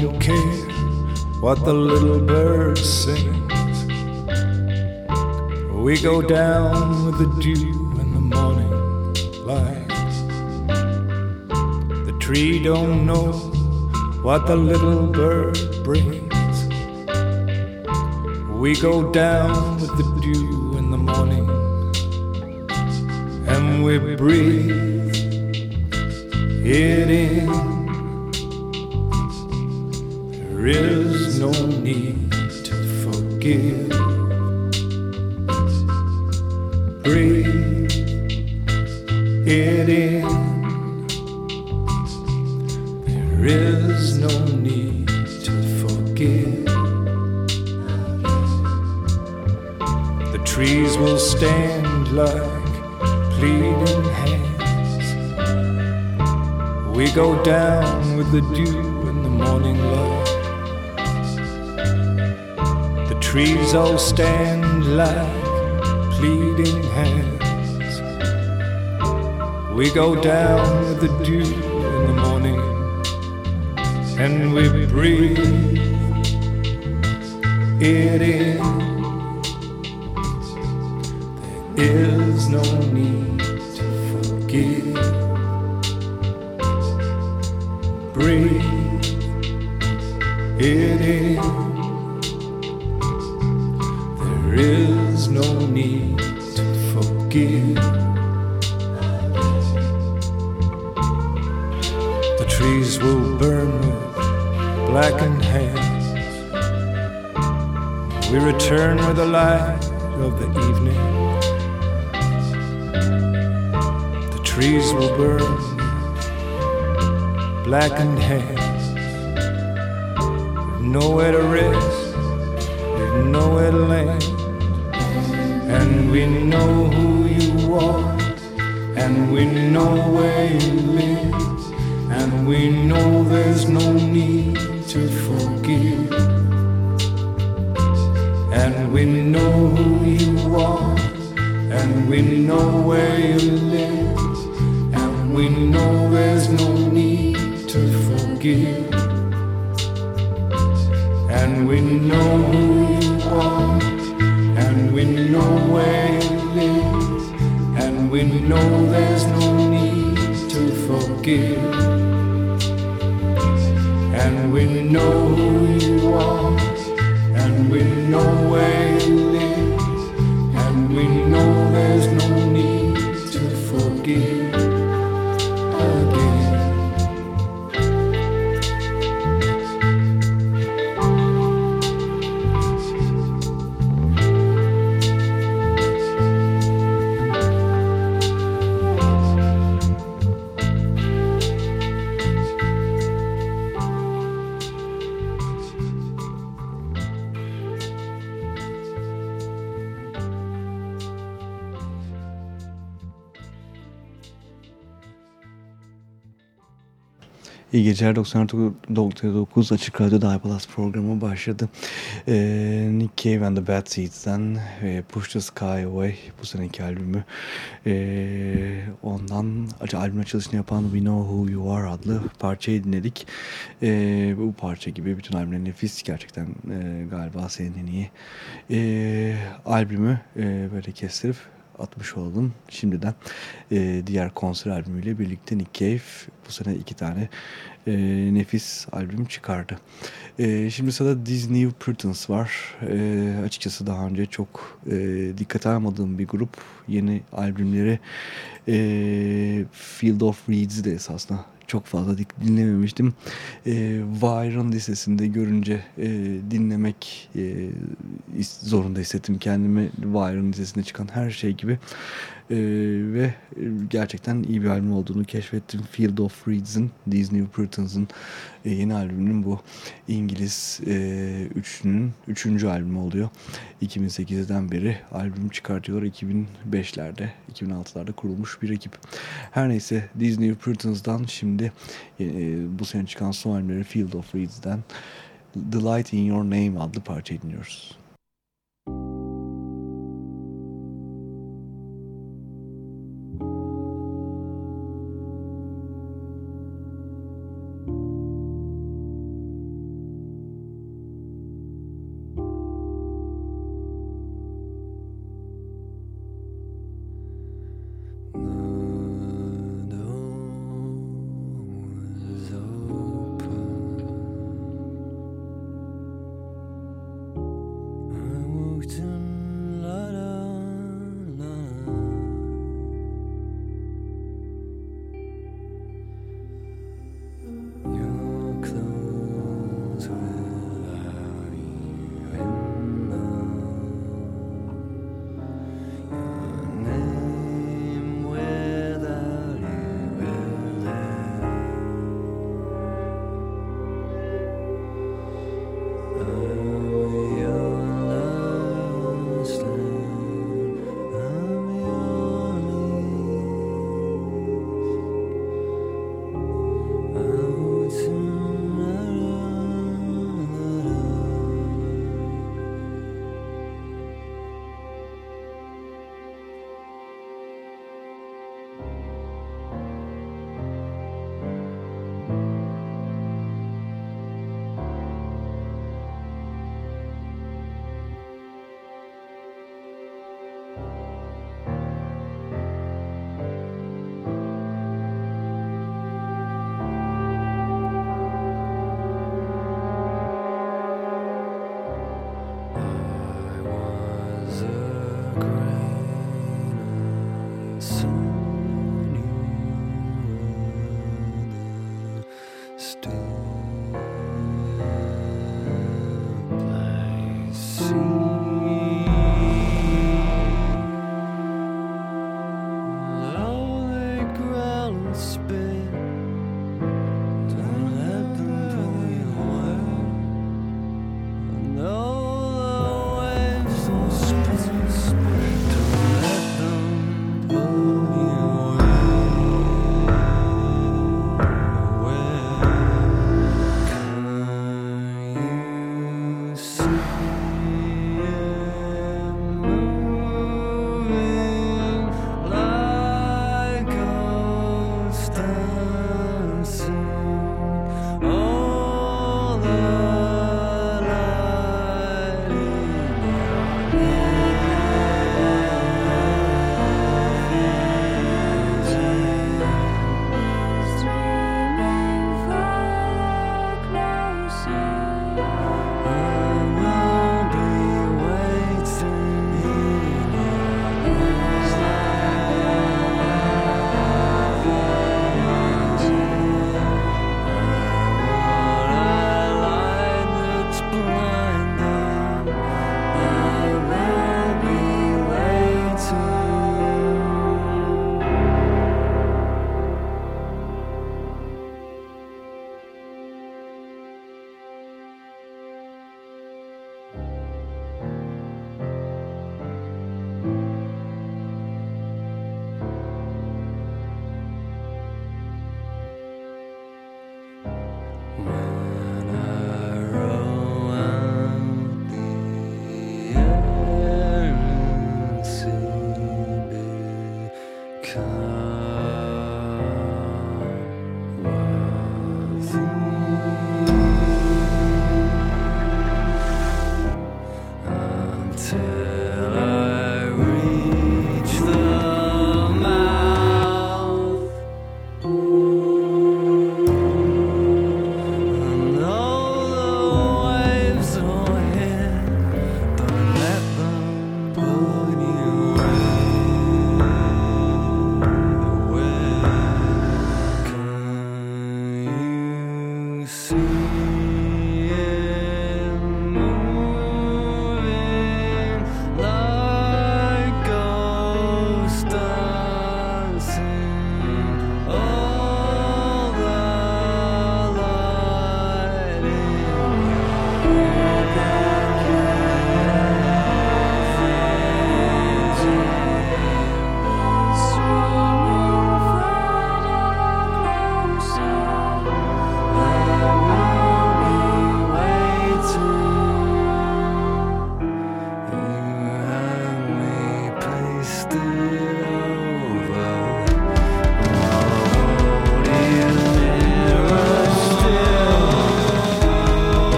don't care what the little bird sings. We go down with the dew in the morning light. The tree don't know what the little bird brings. We go down with the dew in the morning and we breathe it in. There is no need to forgive. Breathe it in. There is no need to forgive. The trees will stand like pleading hands. We go down with the dew in the morning light. Trees all stand like pleading hands. We go down with the dew in the morning and we breathe it in. There is no need to forgive. Breathe it in. Is no need to forgive. The trees will burn with blackened hands. We return with the light of the evening. The trees will burn blackened hands. Nowhere to rest, nowhere to land. We know who you are, and we know where you live, and we know there's no need to forgive. And we know who you are, and we know where you live, and we know there's no need to forgive. And we know we know there's no need to forgive. And we know who you are, and we know where you İyi geceler 99 Açık Radyo'da iPlus programı başladı. Ee, Nick Cave and the Bad Seeds'den e, Push the Sky Away bu seneki albümü. Ee, ondan albüm açılışını yapan We Know Who You Are adlı parçayı dinledik. Ee, bu parça gibi bütün albümler nefis gerçekten e, galiba senin en iyi e, albümü e, böyle kestirip atmış oldum. Şimdiden e, diğer konser albümüyle birlikte Nick Cave bu sene iki tane e, nefis albüm çıkardı. E, şimdi sırada Disney Puritans var. E, açıkçası daha önce çok e, dikkat almadığım bir grup. Yeni albümleri e, Field of Reeds'i de esasında çok fazla dinlememiştim. E, Vyron listesinde görünce e, dinlemek e, zorunda hissettim kendimi. Vyron listesinde çıkan her şey gibi. E, ve gerçekten iyi bir albüm olduğunu keşfettim. Field of Reeds'in, Disney Puritans'ın e, yeni albümünün bu İngiliz e, üçlünün üçüncü albümü oluyor. 2008'den beri albüm çıkartıyorlar. 2005'lerde, 2006'larda kurulmuş bir ekip. Her neyse Disney Puritans'dan şimdi e, bu sene çıkan son albümleri Field of Reeds'den The Light in Your Name adlı parça dinliyoruz. Oh,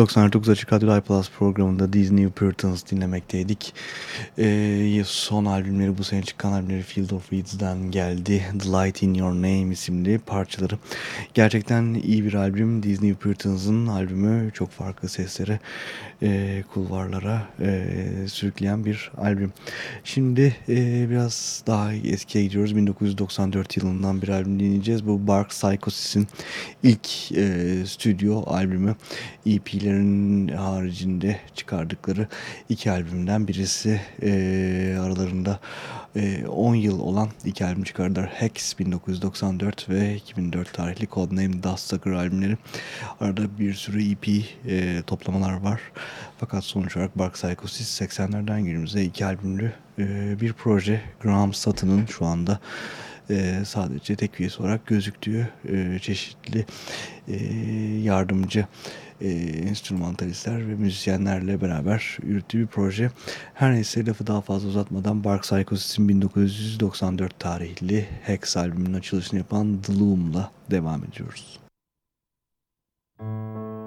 99 Açık Radyo iPlus programında Disney Puritans dinlemekteydik. Ee, son albümleri bu sene çıkan albümleri Field of Weeds'den geldi. The Light in Your Name isimli parçaları. Gerçekten iyi bir albüm. Disney Puritans'ın albümü çok farklı seslere, e, kulvarlara e, sürükleyen bir albüm. Şimdi e, biraz daha eskiye gidiyoruz. 1994 yılından bir albüm dinleyeceğiz. Bu Bark Psychosis'in ilk e, stüdyo albümü. EP'lerin haricinde çıkardıkları iki albümden birisi e, aralarında 10 yıl olan iki albüm çıkardılar. Hex 1994 ve 2004 tarihli Codename Dustsucker albümleri. Arada bir sürü EP e, toplamalar var. Fakat sonuç olarak Bark Psychosis 80'lerden günümüze iki albümlü e, bir proje. Graham Sutton'ın şu anda e, sadece tek üyesi olarak gözüktüğü e, çeşitli e, yardımcı e, enstrümantalistler ve müzisyenlerle beraber yürüttüğü bir proje. Her neyse lafı daha fazla uzatmadan Bark Psychosis'in 1994 tarihli Hex albümünün açılışını yapan The Loom'la devam ediyoruz. Müzik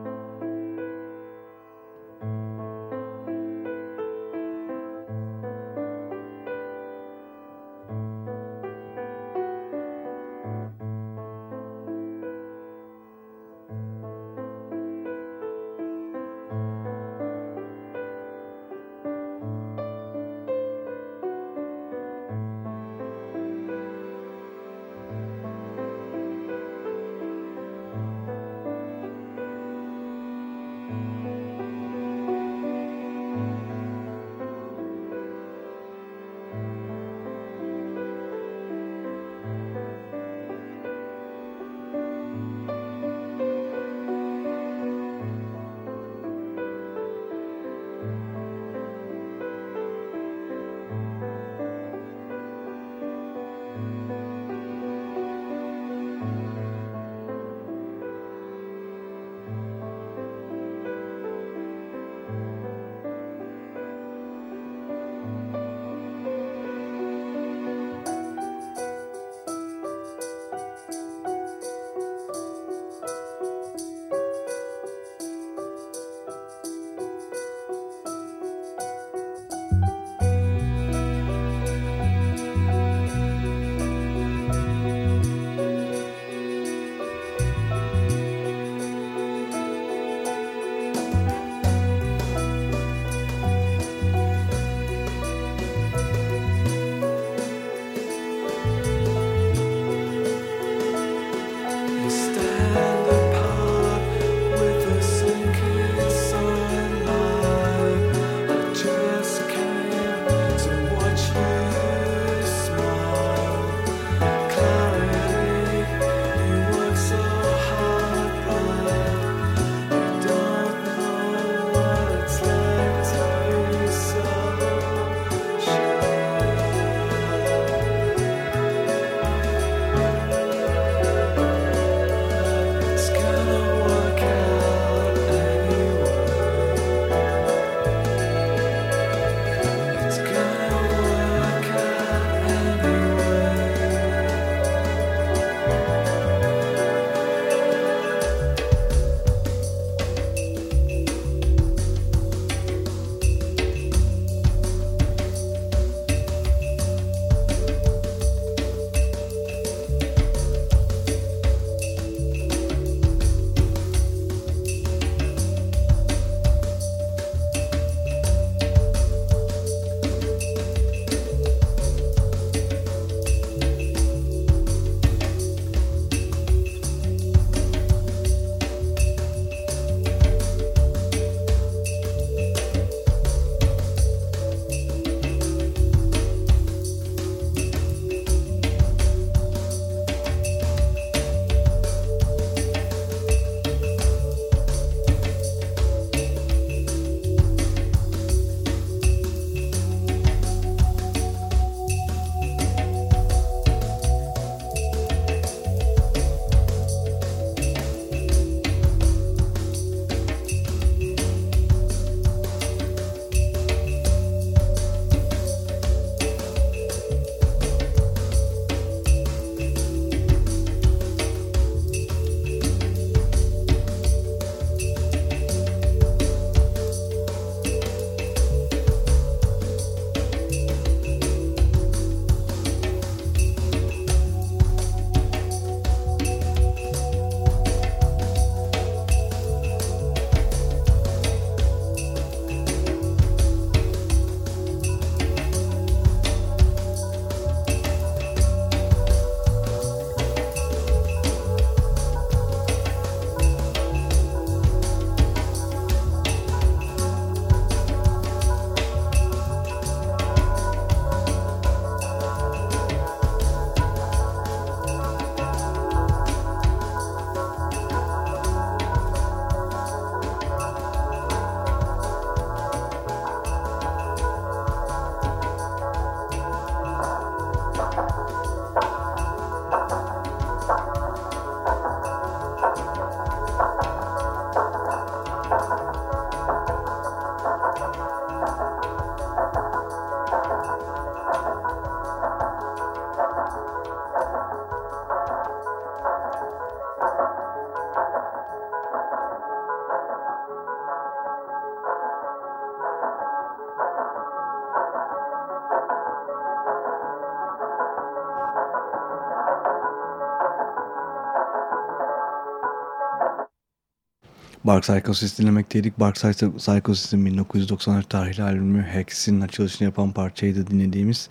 Bark Psychosis dinlemekteydik. Bark Psychosis'in 1994 tarihli albümü Hex'in açılışını yapan parçaydı dinlediğimiz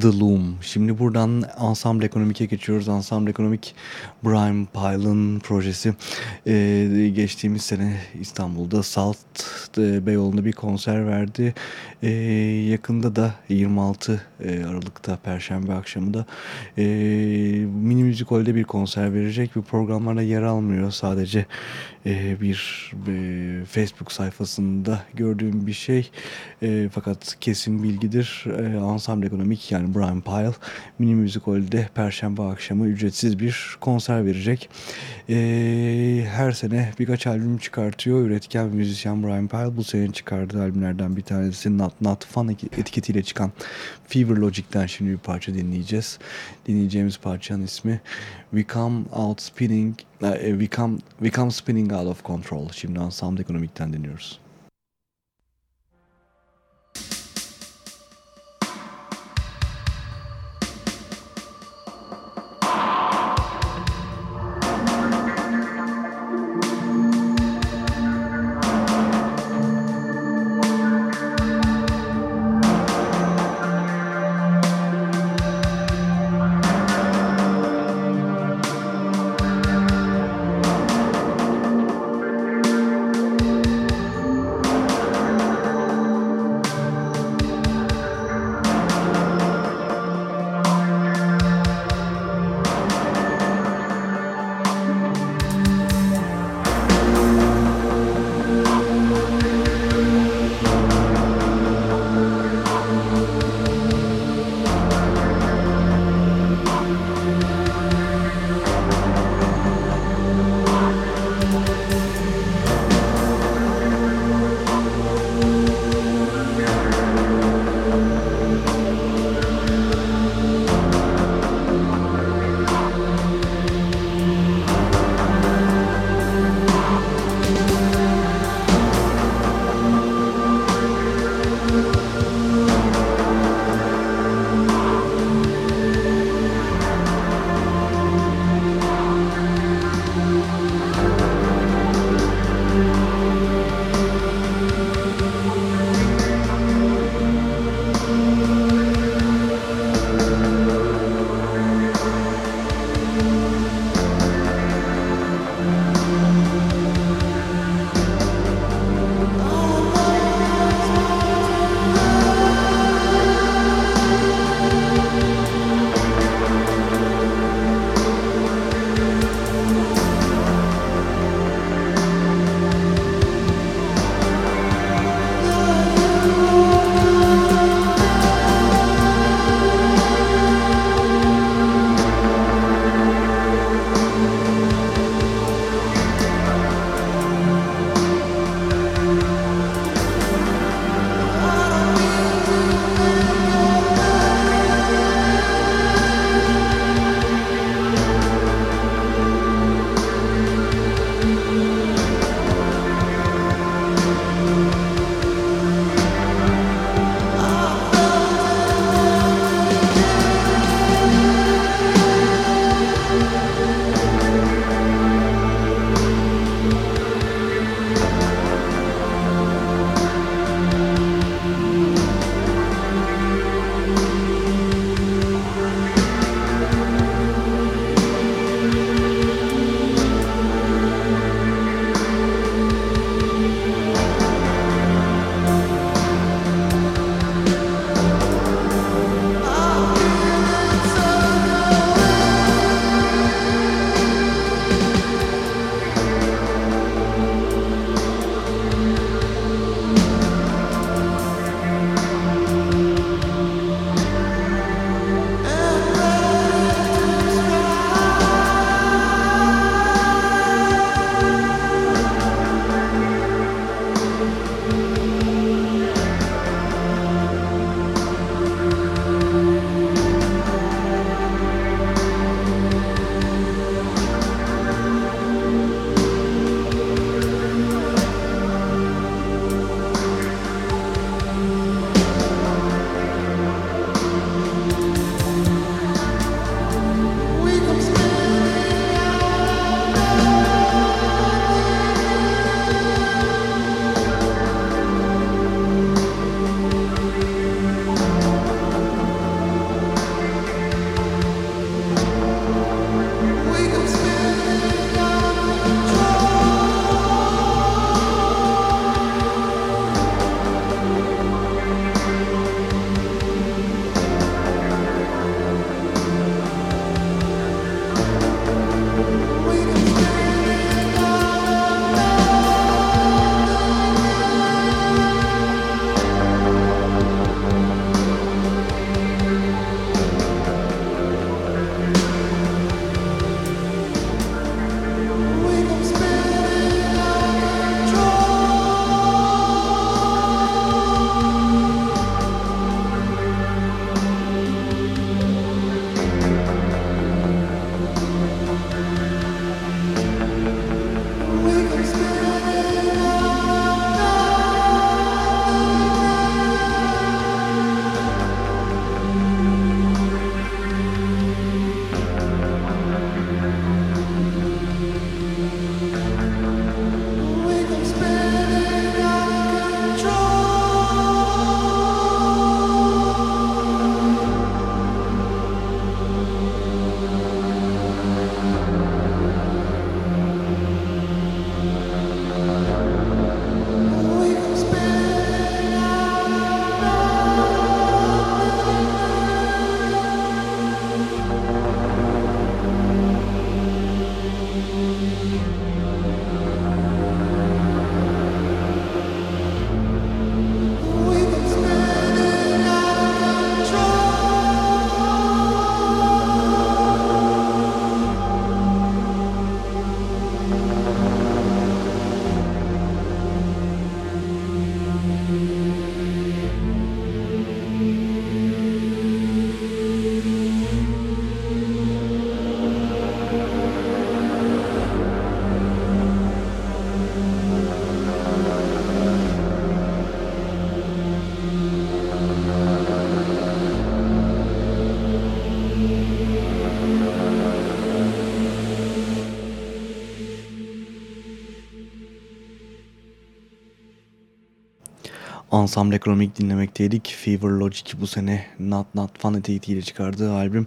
The Loom. Şimdi buradan Ensemble Ekonomik'e geçiyoruz. Ensemble Ekonomik Brian Pyle'ın projesi. Ee, geçtiğimiz sene İstanbul'da Salt e, Beyoğlu'nda bir konser verdi. Ee, yakında da 26 e, Aralık'ta Perşembe akşamı da e, Mini Müzik Hall'de bir konser verecek. Bu programlarda yer almıyor. Sadece e, bir e, Facebook sayfasında gördüğüm bir şey. E, fakat kesin bilgidir. E, Ensemble Ekonomik yani Brian Pyle Mini Müzik Hall'de Perşembe akşamı ücretsiz bir konser verecek. E, her sene birkaç albüm çıkartıyor. Üretken müzisyen Brian Pyle bu sene çıkardığı albümlerden bir tanesi Not Not Fun etiketiyle çıkan Fever Logic'ten şimdi bir parça dinleyeceğiz. Dinleyeceğimiz parçanın ismi We Come Out Spinning We Come, We Come Spinning Out of Control. Şimdi Ensemble Ekonomik'ten dinliyoruz. Ensemble Economic dinlemekteydik. Fever Logic bu sene Not Not Fun etiketiyle çıkardığı albüm.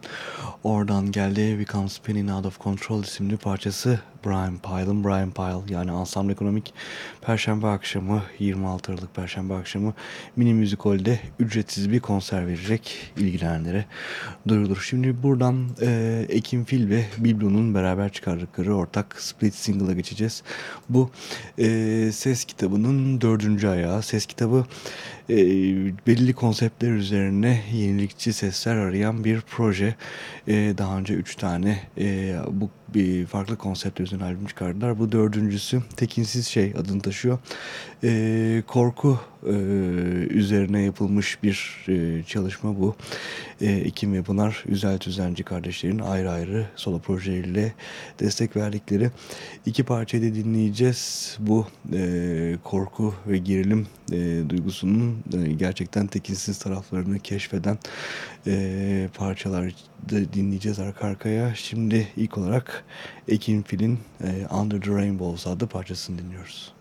Oradan geldi Become Spinning Out of Control isimli parçası Brian Pile'ın Brian Pile yani Ensemble Ekonomik Perşembe akşamı 26 Aralık Perşembe akşamı Mini Müzikol'de ücretsiz bir konser verecek ilgilenenlere duyurulur. Şimdi buradan e, Ekim Fil ve Biblo'nun beraber çıkardıkları ortak split single'a geçeceğiz. Bu e, ses kitabının dördüncü ayağı. Ses kitabı e, belirli konseptler üzerine yenilikçi sesler arayan bir proje. E, daha önce üç tane e, bu bir farklı konsept üzerine albüm çıkardılar. Bu dördüncüsü Tekinsiz Şey adını taşıyor. E, korku e, üzerine yapılmış bir e, çalışma bu. E, Ekim ve Pınar Üzel Tüzenci kardeşlerin ayrı ayrı solo projeleriyle destek verdikleri iki parçayı da dinleyeceğiz. Bu e, korku ve gerilim duygusunun gerçekten tekinsiz taraflarını keşfeden e, parçalar da dinleyeceğiz arka arkaya. Şimdi ilk olarak Ekin Fil'in Under the Rainbows adlı parçasını dinliyoruz.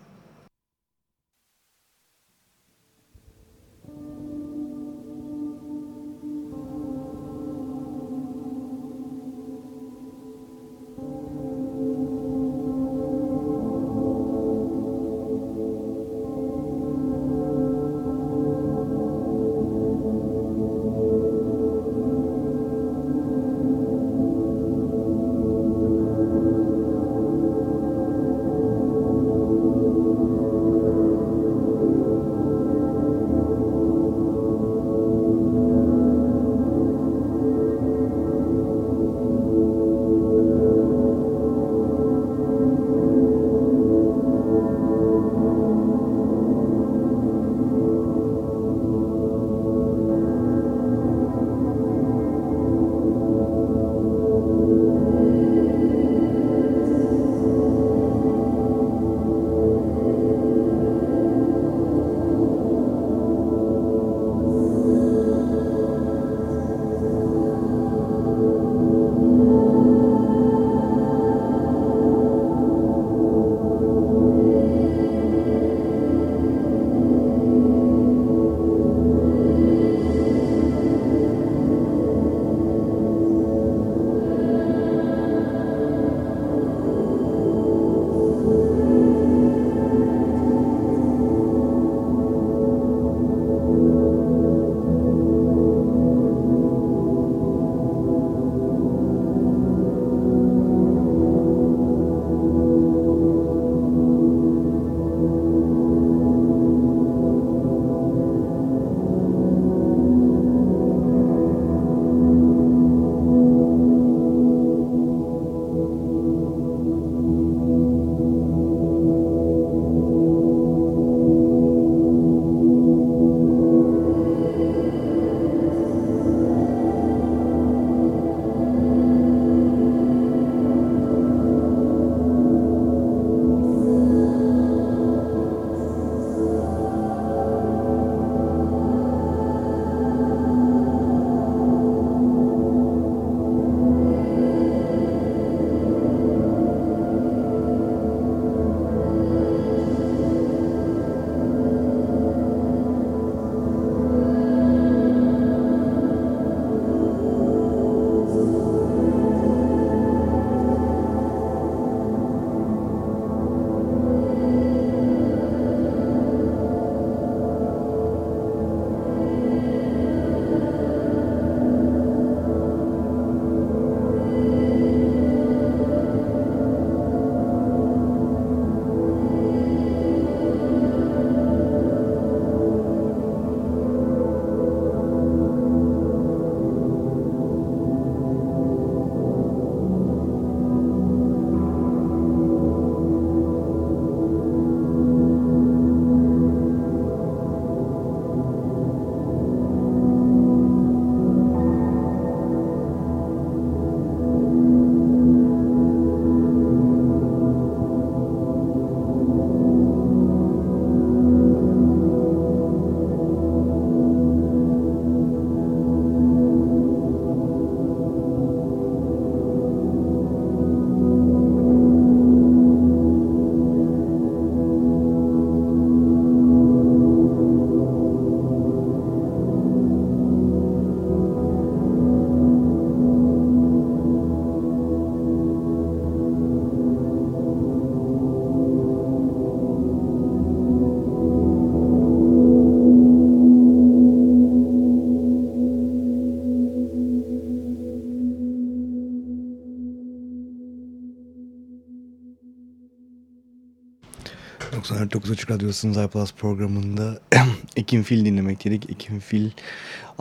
99 Açık Radyosu'nun iPlus programında Ekim Fil dinlemek dedik. Ekim Fil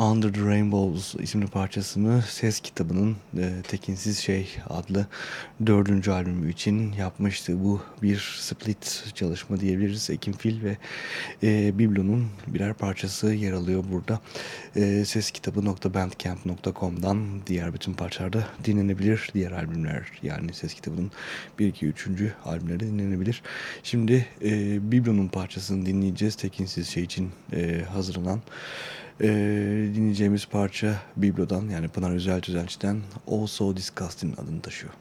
Under the Rainbows isimli parçasını ses kitabının e, Tekinsiz Şey adlı dördüncü albümü için yapmıştı. Bu bir split çalışma diyebiliriz. Ekim Fil ve e, Biblo'nun birer parçası yer alıyor burada. E, ses kitabı.bandcamp.com'dan diğer bütün parçalarda dinlenebilir. Diğer albümler yani ses kitabının 1, 2, 3. albümleri dinlenebilir. Şimdi e, Biblo'nun parçasını dinleyeceğiz. Tekinsiz Şey için e, hazırlanan ee, dinleyeceğimiz parça Biblo'dan yani Pınar Özel Tüzelç'ten Also Disgusting adını taşıyor.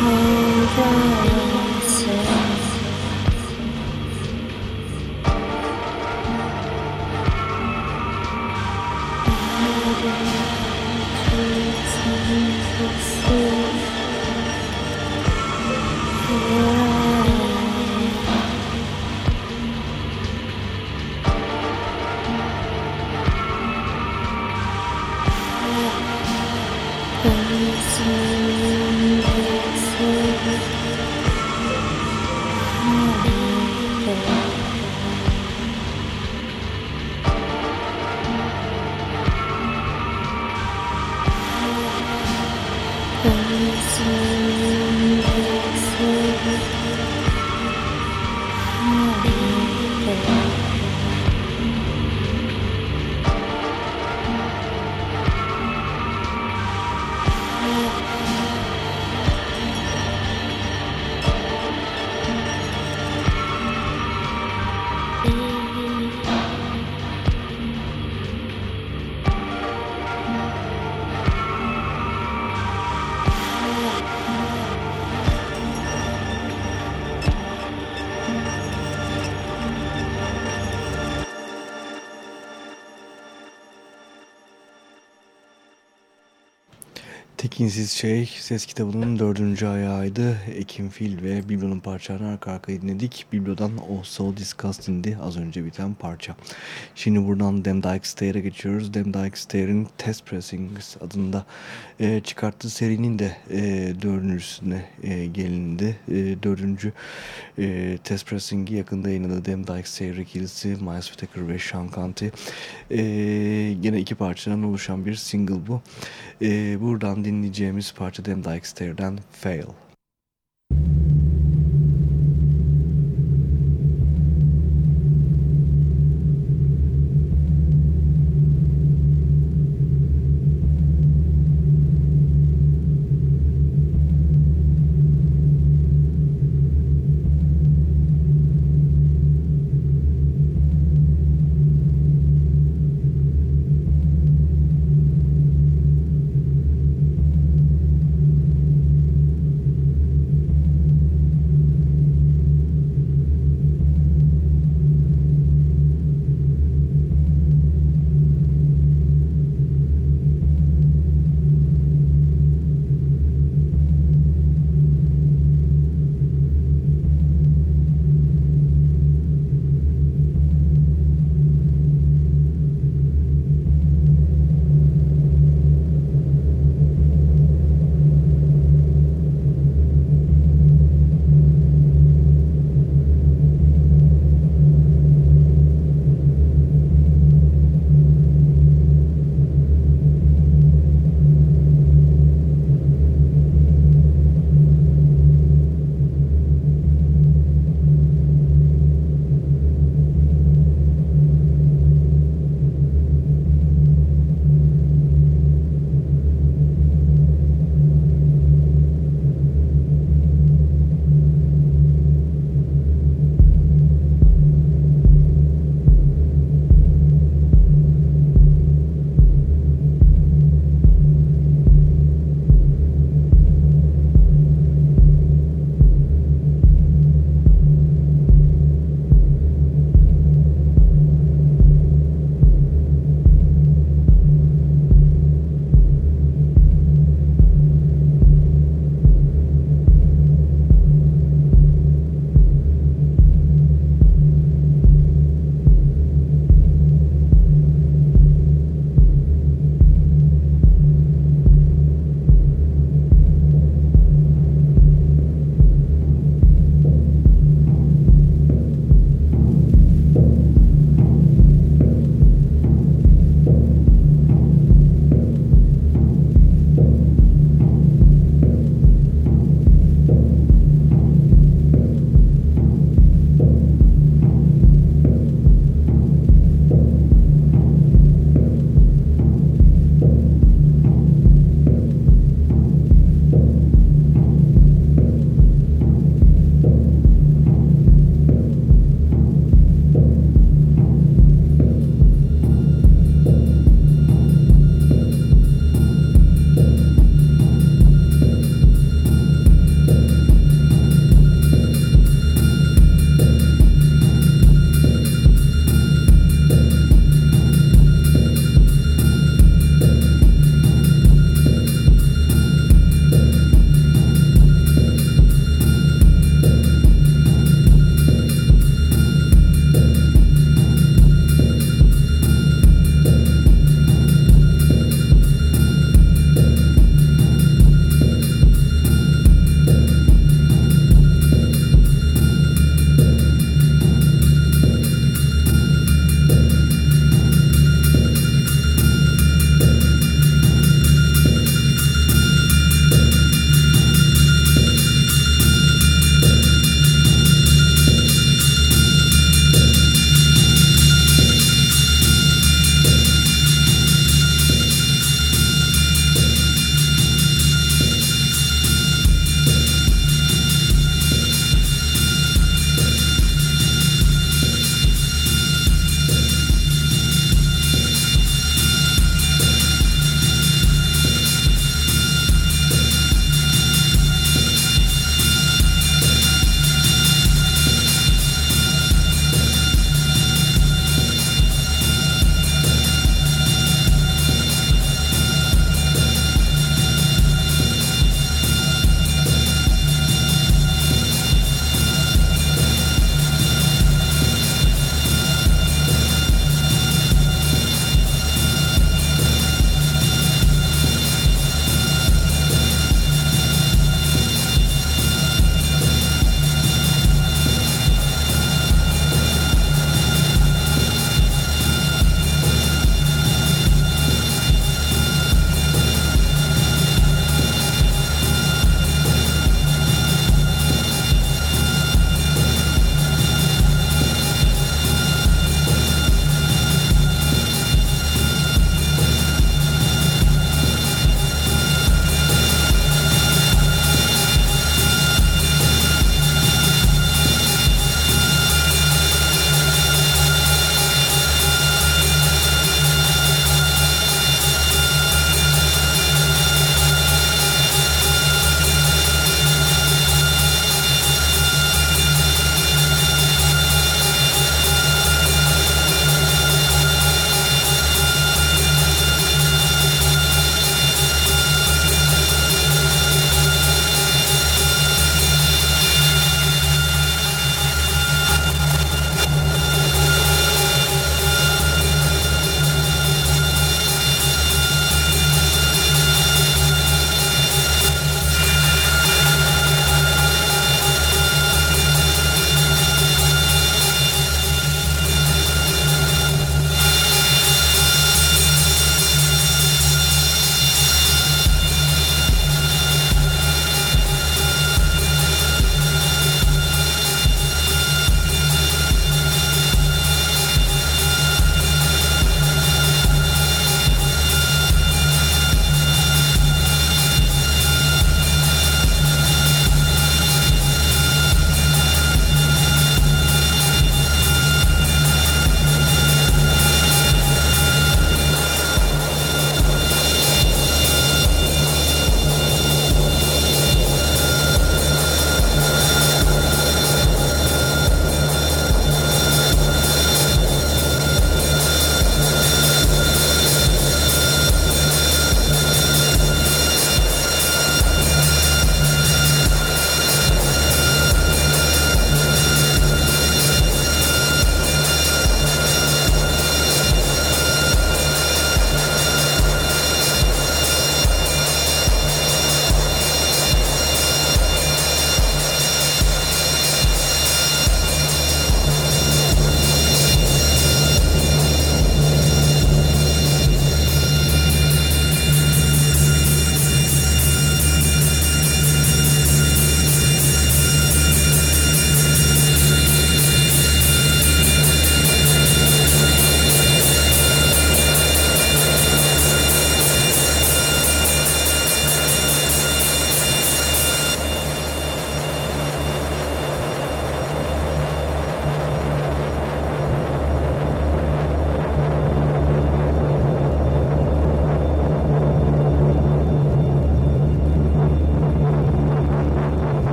好，这。Tekinsiz Şey ses kitabının dördüncü ayağıydı. Ekim Fil ve Biblo'nun parçalarını arka arkaya dinledik. Biblo'dan o So Disgusting'di az önce biten parça. Şimdi buradan Dem Dyke Stair'e geçiyoruz. Dem Dyke Stair'in Test Pressings adında e, çıkarttığı serinin de e, dördüncüsüne e, gelindi. E, dördüncü e, Test Pressing'i yakında yayınladı Dem Dyke Stair ikilisi Miles Whittaker ve Sean Canty. E, gene iki parçadan oluşan bir single bu. E, buradan dinleyeceğimiz parça Dem Dyke Stair'den Fail.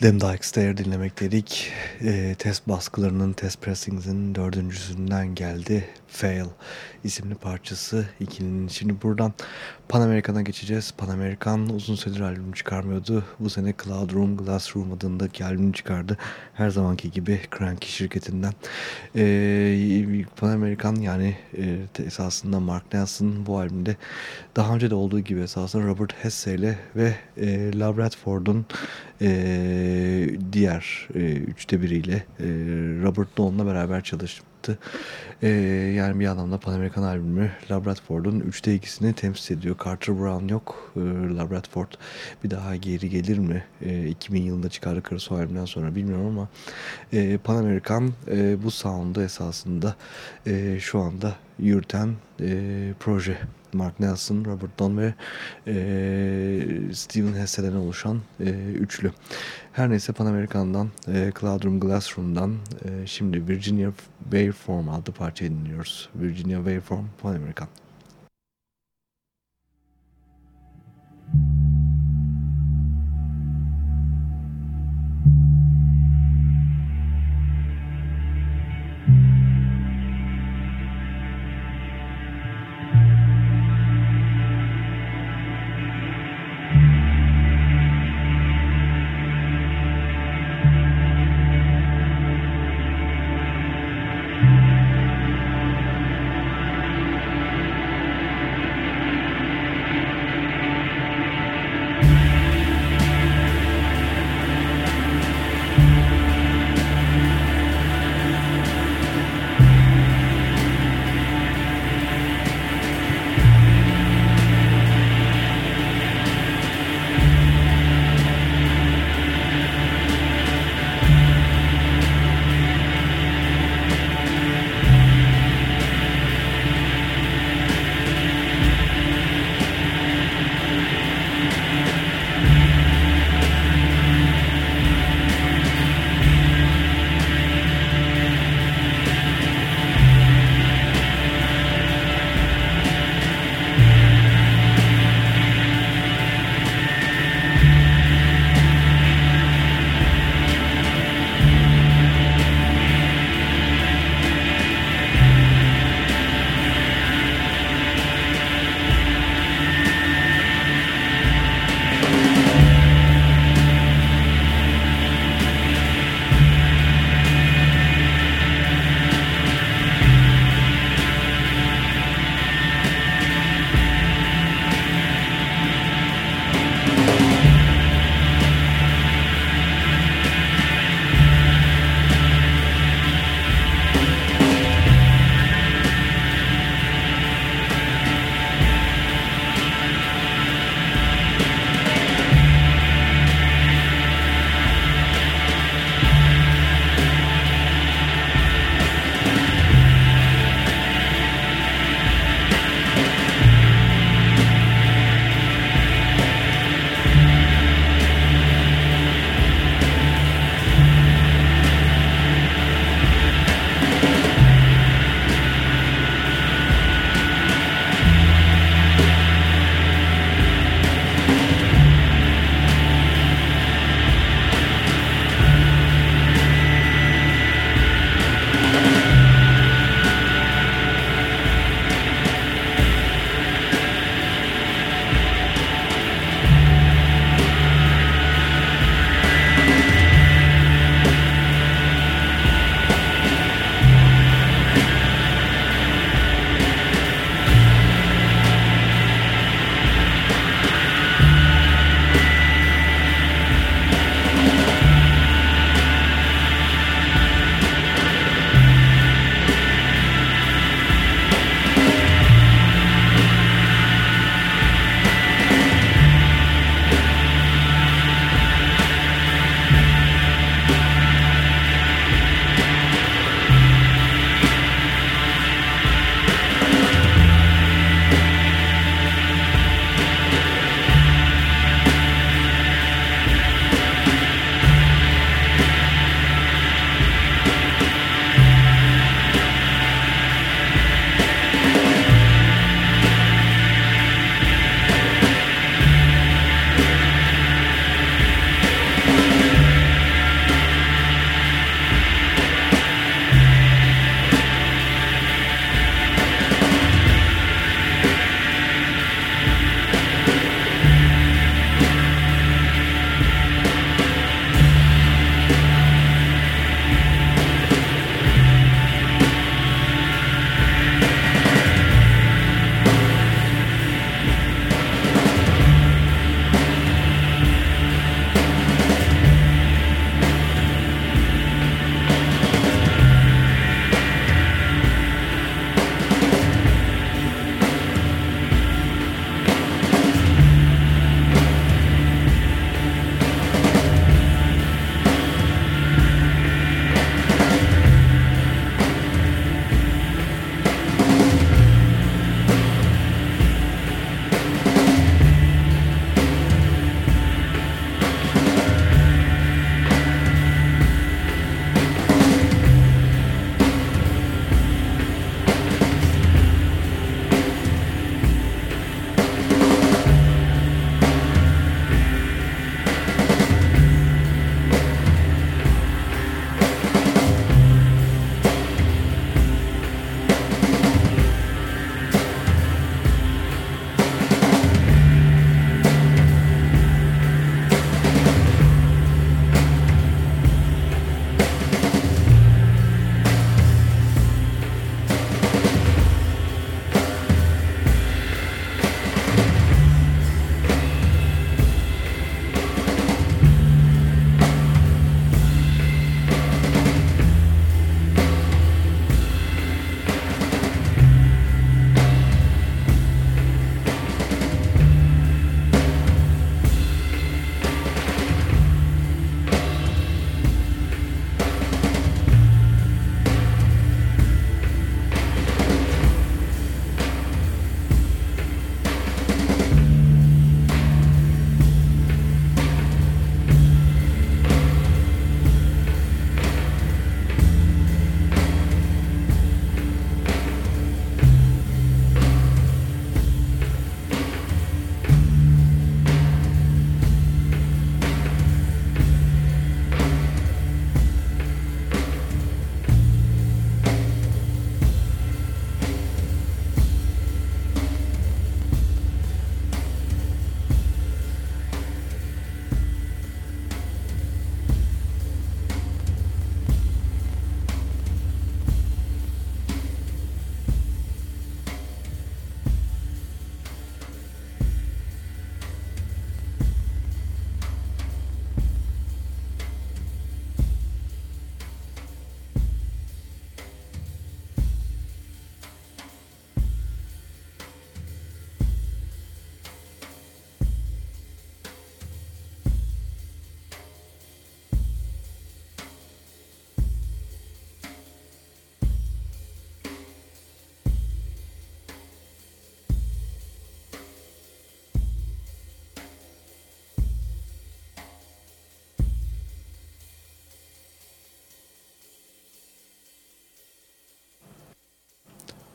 Them Dyke Stair dinlemek dedik. E, test baskılarının, test pressings'in dördüncüsünden geldi. Fail isimli parçası ikilinin. Şimdi buradan Pan American'a geçeceğiz. Pan American uzun süredir albüm çıkarmıyordu. Bu sene Cloud Room, Glass Room adındaki albüm çıkardı. Her zamanki gibi Cranky şirketinden. E, Pan American yani e, esasında Mark Nelson bu albümde daha önce de olduğu gibi esasında Robert Hesse ile ve e, Labradford'un e, diğer e, üçte biriyle e, Robert Nolan'la beraber çalıştı. E, yani bir anlamda Pan Amerikan albümü Labradford'un üçte ikisini temsil ediyor. Carter Brown yok. E, Labradford bir daha geri gelir mi? E, 2000 yılında çıkardıkları o albümden sonra bilmiyorum ama e, Pan Amerikan e, bu sound'u esasında e, şu anda yürüten e, proje. Mark Nelson, Robert Don ve e, Steven Hesse'den oluşan e, üçlü. Her neyse Pan American'dan, e, Cloudroom Glassroom'dan e, şimdi Virginia Waveform adlı parçayı dinliyoruz. Virginia Waveform, Pan American.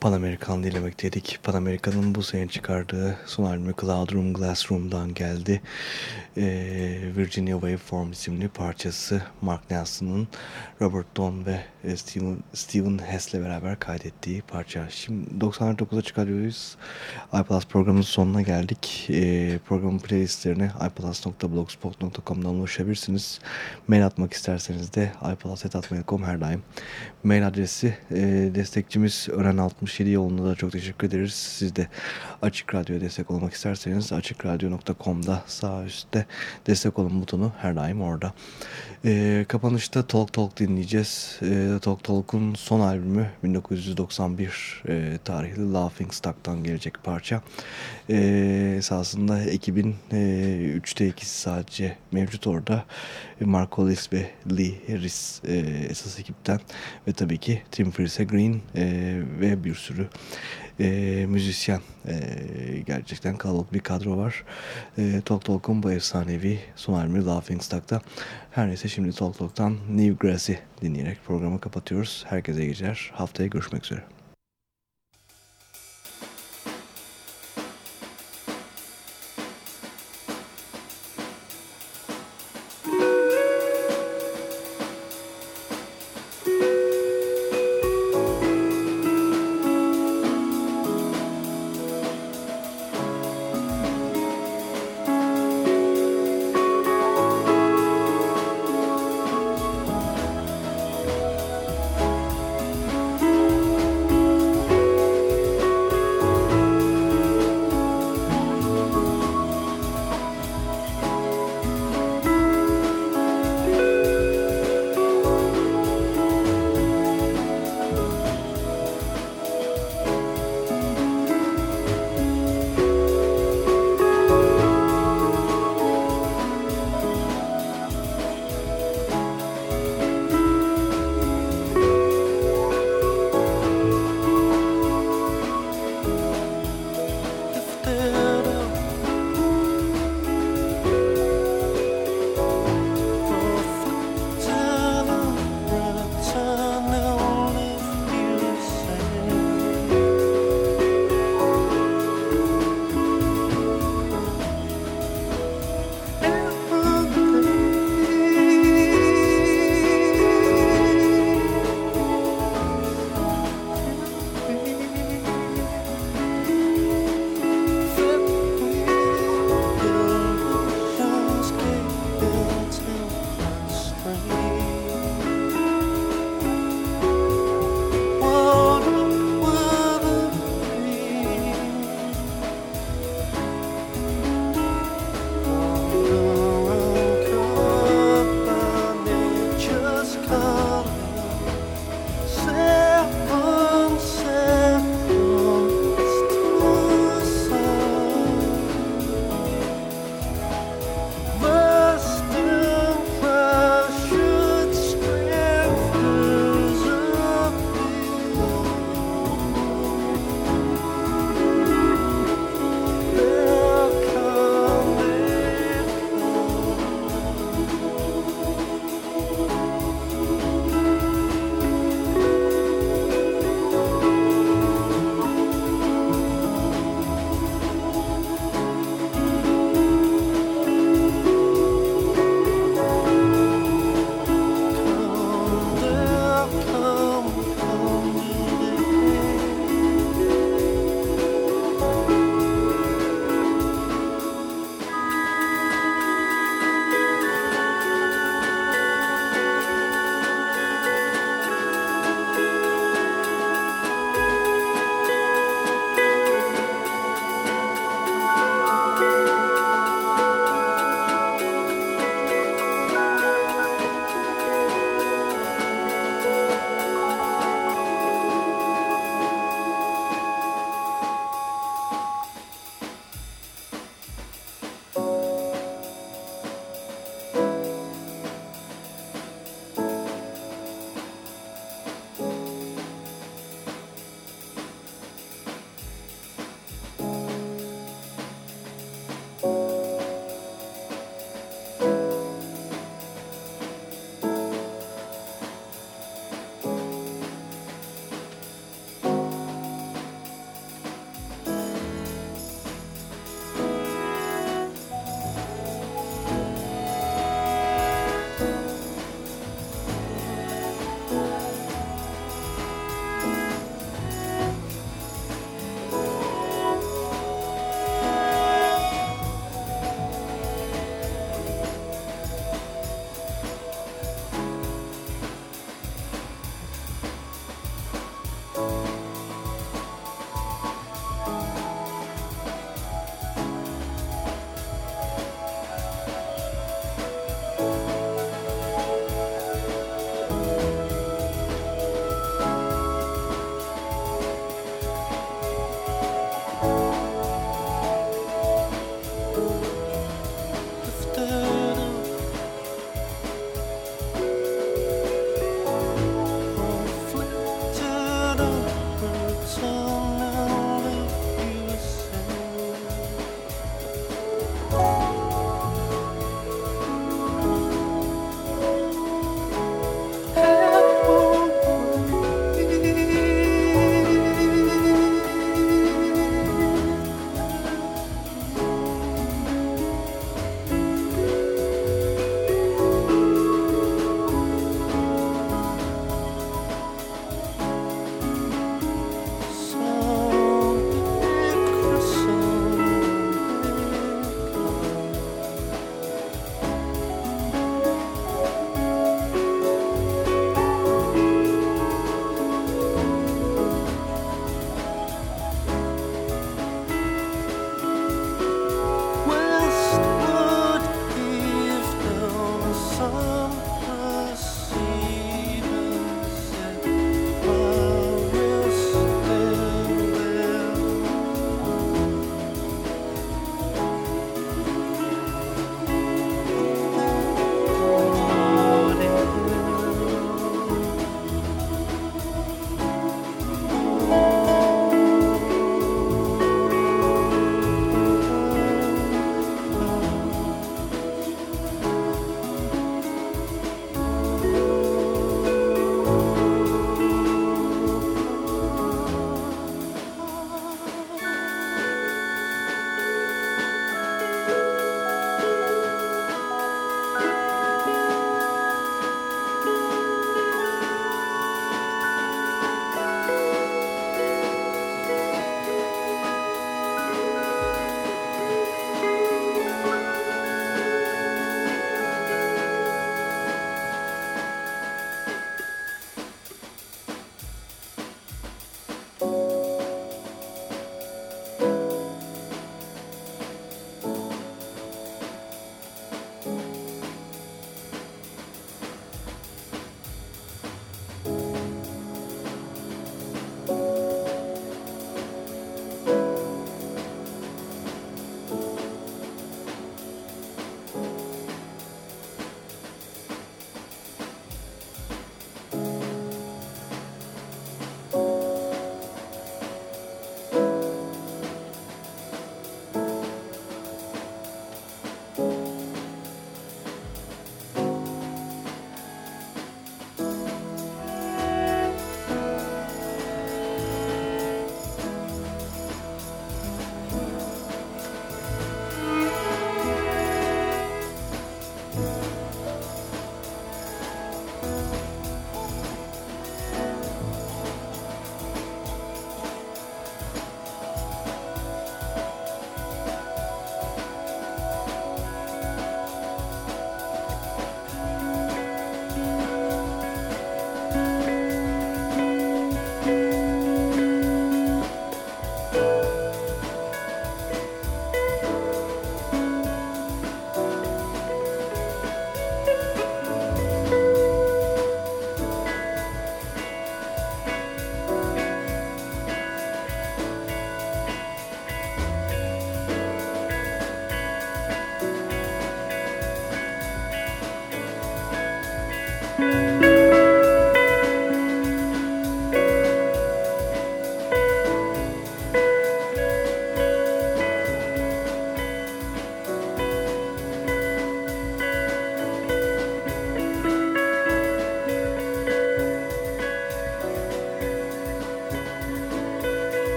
Pan American dinlemekteydik. Pan American'ın bu sene çıkardığı son albümü Cloud Room Glass Room'dan geldi. Ee, Virginia Waveform isimli parçası Mark Nelson'ın Robert Don ve e, Steven, Steven Hess'le beraber kaydettiği parça. Şimdi 99'a çıkarıyoruz. iPlus programının sonuna geldik. Ee, programın playlistlerine iPlus.blogspot.com'dan ulaşabilirsiniz. Mail atmak isterseniz de iPlus.mail.com her daim. Mail adresi e, destekçimiz Ören 67 yolunda da çok teşekkür ederiz. Siz de Açık Radyo'ya destek olmak isterseniz açıkradyo.com'da sağ üstte destek olun butonu her daim orada. E, kapanışta Talk Talk dinleyeceğiz. E, Talk Talk'un son albümü 1991 e, tarihli Laughing Stock'tan gelecek parça. E, esasında ekibin e, üçte ikisi sadece mevcut orada. Mark Hollis ve Lee Harris e, esas ekipten ve tabii ki Tim Freeze Green e, ve bir sürü e, müzisyen e, gerçekten kalabalık bir kadro var. E, Talk Talk'un bu efsanevi son albümü Laughing Stock'ta. Her neyse şimdi Talk Talk'tan New Grass'i dinleyerek programı kapatıyoruz. Herkese iyi geceler. Haftaya görüşmek üzere.